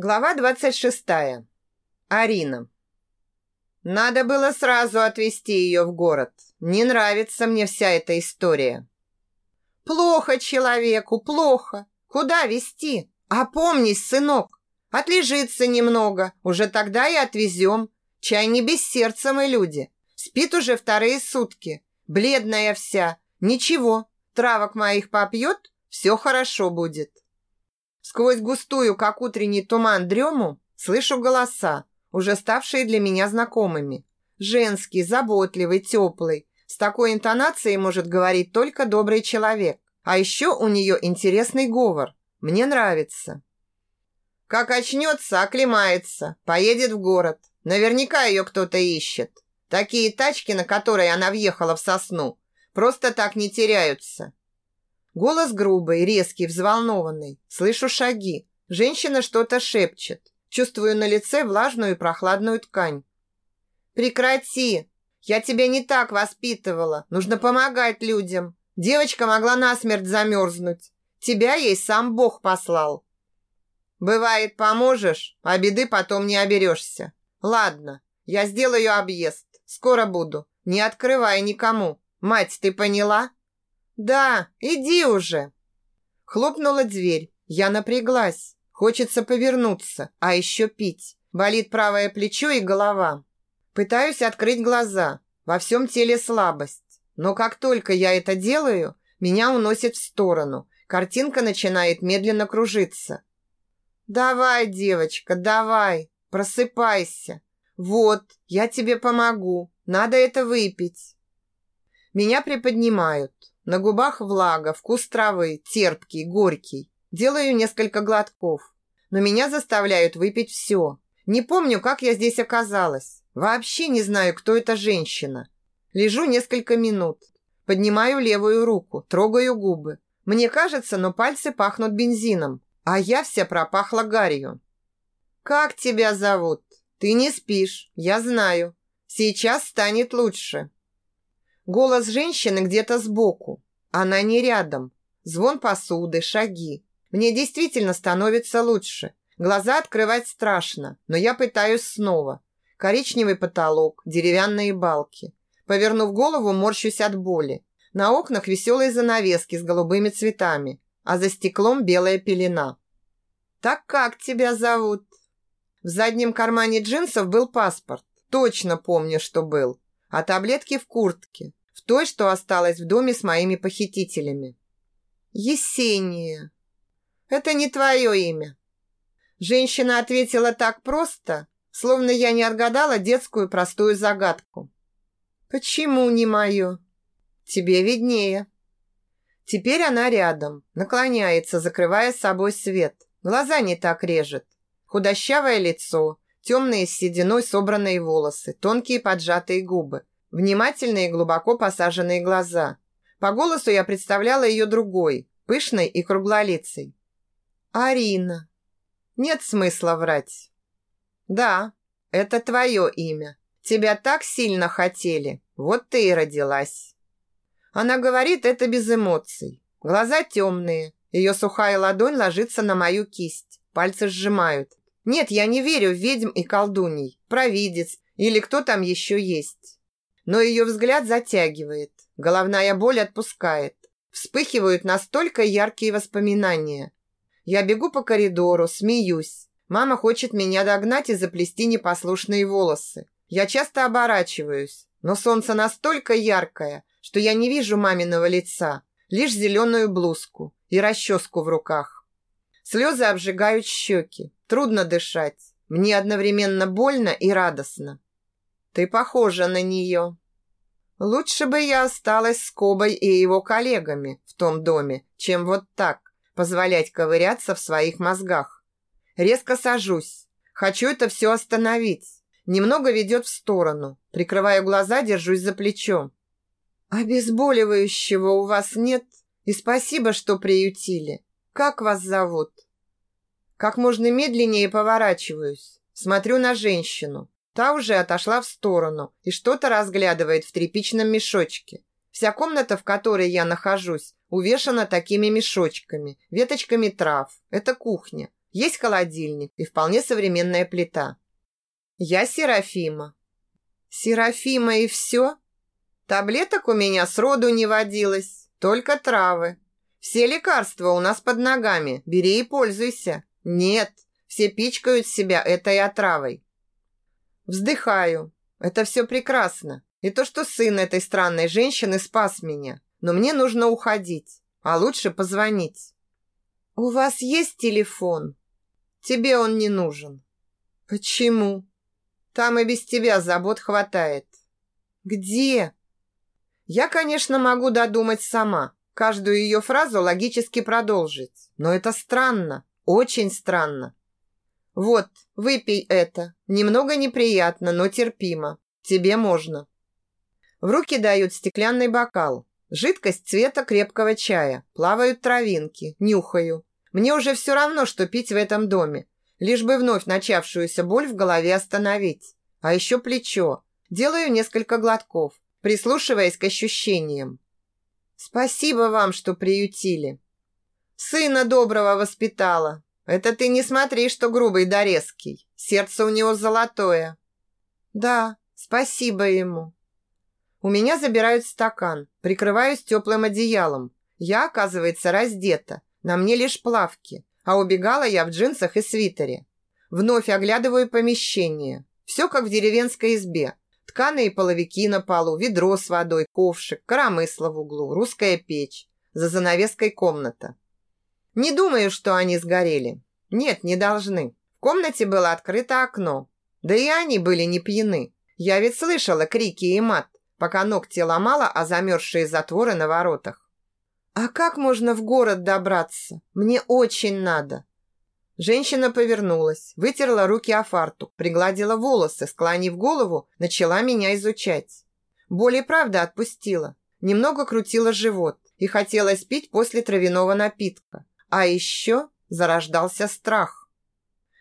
Глава 26. Арина. Надо было сразу отвезти ее в город. Не нравится мне вся эта история. Плохо человеку, плохо. Куда везти? Опомнись, сынок. Отлежится немного. Уже тогда и отвезем. Чай не без сердца мы люди. Спит уже вторые сутки. Бледная вся. Ничего. Травок моих попьет, все хорошо будет. Сквозь густую, как утренний туман, дрему слышу голоса, уже ставшие для меня знакомыми. Женский, заботливый, теплый. С такой интонацией может говорить только добрый человек. А еще у нее интересный говор. Мне нравится. Как очнется, оклемается, поедет в город. Наверняка ее кто-то ищет. Такие тачки, на которые она въехала в сосну, просто так не теряются. Голос грубый, резкий, взволнованный. Слышу шаги. Женщина что-то шепчет. Чувствую на лице влажную и прохладную ткань. «Прекрати! Я тебя не так воспитывала. Нужно помогать людям. Девочка могла насмерть замерзнуть. Тебя ей сам Бог послал». «Бывает, поможешь, а беды потом не оберешься. Ладно, я сделаю объезд. Скоро буду. Не открывай никому. Мать, ты поняла?» «Да, иди уже!» Хлопнула дверь. Я напряглась. Хочется повернуться, а еще пить. Болит правое плечо и голова. Пытаюсь открыть глаза. Во всем теле слабость. Но как только я это делаю, меня уносит в сторону. Картинка начинает медленно кружиться. «Давай, девочка, давай, просыпайся. Вот, я тебе помогу. Надо это выпить». Меня приподнимают. На губах влага, вкус травы, терпкий, горький. Делаю несколько глотков. Но меня заставляют выпить все. Не помню, как я здесь оказалась. Вообще не знаю, кто эта женщина. Лежу несколько минут. Поднимаю левую руку, трогаю губы. Мне кажется, но пальцы пахнут бензином, а я вся пропахла гарью. «Как тебя зовут? Ты не спишь, я знаю. Сейчас станет лучше». Голос женщины где-то сбоку. Она не рядом. Звон посуды, шаги. Мне действительно становится лучше. Глаза открывать страшно, но я пытаюсь снова. Коричневый потолок, деревянные балки. Повернув голову, морщусь от боли. На окнах веселые занавески с голубыми цветами, а за стеклом белая пелена. «Так как тебя зовут?» В заднем кармане джинсов был паспорт. Точно помню, что был. А таблетки в куртке в той, что осталась в доме с моими похитителями. Есения. Это не твое имя. Женщина ответила так просто, словно я не отгадала детскую простую загадку. Почему не мое? Тебе виднее. Теперь она рядом, наклоняется, закрывая собой свет. Глаза не так режет. Худощавое лицо, темные с сединой собранные волосы, тонкие поджатые губы. Внимательные и глубоко посаженные глаза. По голосу я представляла ее другой, пышной и круглолицей. Арина. Нет смысла врать. Да, это твое имя. Тебя так сильно хотели. Вот ты и родилась. Она говорит это без эмоций. Глаза темные. Ее сухая ладонь ложится на мою кисть. Пальцы сжимают. Нет, я не верю в ведьм и колдуней, провидец или кто там еще есть но ее взгляд затягивает, головная боль отпускает. Вспыхивают настолько яркие воспоминания. Я бегу по коридору, смеюсь. Мама хочет меня догнать и заплести непослушные волосы. Я часто оборачиваюсь, но солнце настолько яркое, что я не вижу маминого лица, лишь зеленую блузку и расческу в руках. Слезы обжигают щеки, трудно дышать. Мне одновременно больно и радостно. Ты похожа на нее. Лучше бы я осталась с Кобой и его коллегами в том доме, чем вот так позволять ковыряться в своих мозгах. Резко сажусь. Хочу это все остановить. Немного ведет в сторону. Прикрываю глаза, держусь за плечо. Обезболивающего у вас нет? И спасибо, что приютили. Как вас зовут? Как можно медленнее поворачиваюсь. Смотрю на женщину. Та уже отошла в сторону и что-то разглядывает в тряпичном мешочке. Вся комната, в которой я нахожусь, увешана такими мешочками, веточками трав. Это кухня. Есть холодильник и вполне современная плита. Я Серафима. Серафима и все? Таблеток у меня сроду не водилось, только травы. Все лекарства у нас под ногами, бери и пользуйся. Нет, все пичкают себя этой отравой. Вздыхаю. Это все прекрасно. И то, что сын этой странной женщины спас меня. Но мне нужно уходить, а лучше позвонить. У вас есть телефон? Тебе он не нужен. Почему? Там и без тебя забот хватает. Где? Я, конечно, могу додумать сама, каждую ее фразу логически продолжить. Но это странно, очень странно. Вот, выпей это. Немного неприятно, но терпимо. Тебе можно. В руки дают стеклянный бокал. Жидкость цвета крепкого чая. Плавают травинки. Нюхаю. Мне уже все равно, что пить в этом доме. Лишь бы вновь начавшуюся боль в голове остановить. А еще плечо. Делаю несколько глотков, прислушиваясь к ощущениям. Спасибо вам, что приютили. Сына доброго воспитала. Это ты не смотри, что грубый да резкий. Сердце у него золотое. Да, спасибо ему. У меня забирают стакан, прикрываюсь теплым одеялом. Я, оказывается, раздета. На мне лишь плавки а убегала я в джинсах и свитере. Вновь оглядываю помещение. Все как в деревенской избе. Тканые половики на полу, ведро с водой, ковшик, коромысло в углу, русская печь. За занавеской комната. Не думаю, что они сгорели. Нет, не должны. В комнате было открыто окно. Да и они были не пьяны. Я ведь слышала крики и мат, пока ногти ломала, а замерзшие затворы на воротах. «А как можно в город добраться? Мне очень надо». Женщина повернулась, вытерла руки о фартук, пригладила волосы, склонив голову, начала меня изучать. Боль и правда отпустила. Немного крутила живот и хотелось пить после травяного напитка. А еще зарождался страх.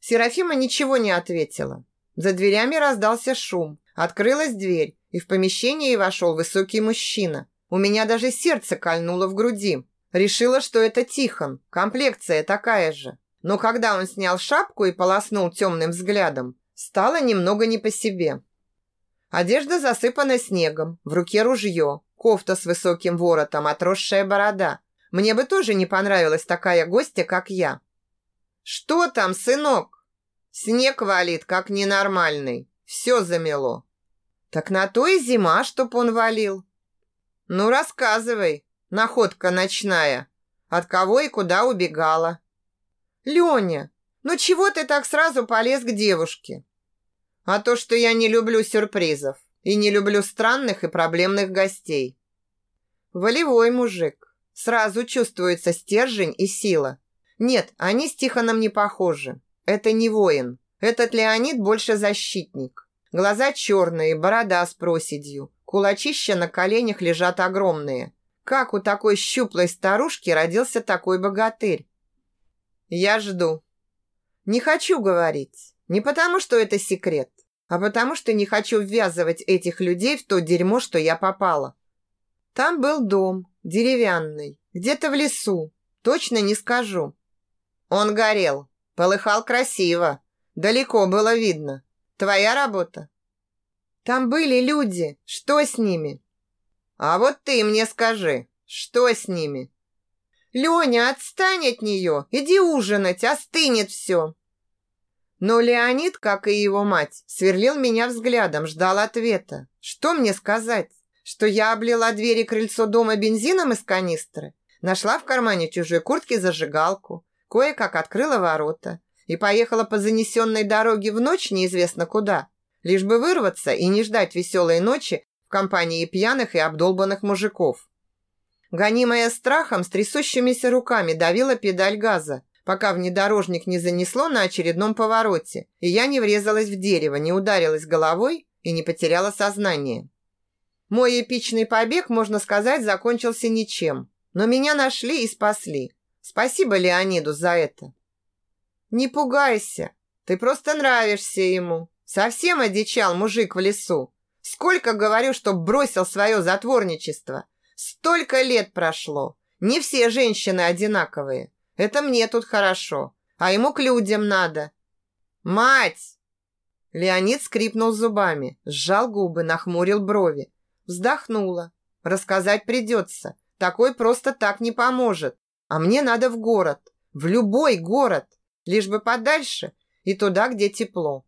Серафима ничего не ответила. За дверями раздался шум. Открылась дверь, и в помещение вошел высокий мужчина. У меня даже сердце кольнуло в груди. Решила, что это Тихон, комплекция такая же. Но когда он снял шапку и полоснул темным взглядом, стало немного не по себе. Одежда засыпана снегом, в руке ружье, кофта с высоким воротом, отросшая борода. Мне бы тоже не понравилась такая гостья, как я. «Что там, сынок?» «Снег валит, как ненормальный. Все замело». «Так на то и зима, чтоб он валил. «Ну, рассказывай, находка ночная. От кого и куда убегала?» «Леня, ну чего ты так сразу полез к девушке?» «А то, что я не люблю сюрпризов и не люблю странных и проблемных гостей». «Волевой мужик. Сразу чувствуется стержень и сила. Нет, они с Тихоном не похожи. Это не воин. Этот Леонид больше защитник. Глаза черные, борода с проседью, Кулачища на коленях лежат огромные. Как у такой щуплой старушки родился такой богатырь? Я жду. Не хочу говорить. Не потому, что это секрет, а потому, что не хочу ввязывать этих людей в то дерьмо, что я попала. Там был дом, деревянный, где-то в лесу. Точно не скажу. Он горел, полыхал красиво. Далеко было видно. Твоя работа? Там были люди. Что с ними? А вот ты мне скажи, что с ними? Леня, отстань от нее. Иди ужинать, остынет все. Но Леонид, как и его мать, сверлил меня взглядом, ждал ответа. Что мне сказать? Что я облила двери крыльцо дома бензином из канистры? Нашла в кармане чужой куртки зажигалку, кое-как открыла ворота и поехала по занесенной дороге в ночь неизвестно куда – лишь бы вырваться и не ждать веселой ночи в компании пьяных и обдолбанных мужиков. Гонимая страхом, с трясущимися руками давила педаль газа, пока внедорожник не занесло на очередном повороте, и я не врезалась в дерево, не ударилась головой и не потеряла сознание. Мой эпичный побег, можно сказать, закончился ничем, но меня нашли и спасли. Спасибо Леониду за это. Не пугайся, ты просто нравишься ему, Совсем одичал мужик в лесу. Сколько говорю, что бросил свое затворничество. Столько лет прошло. Не все женщины одинаковые. Это мне тут хорошо. а ему к людям надо. Мать! Леонид скрипнул зубами, сжал губы, нахмурил брови. Вздохнула. Рассказать придется. Такой просто так не поможет. А мне надо в город. В любой город. Лишь бы подальше и туда, где тепло.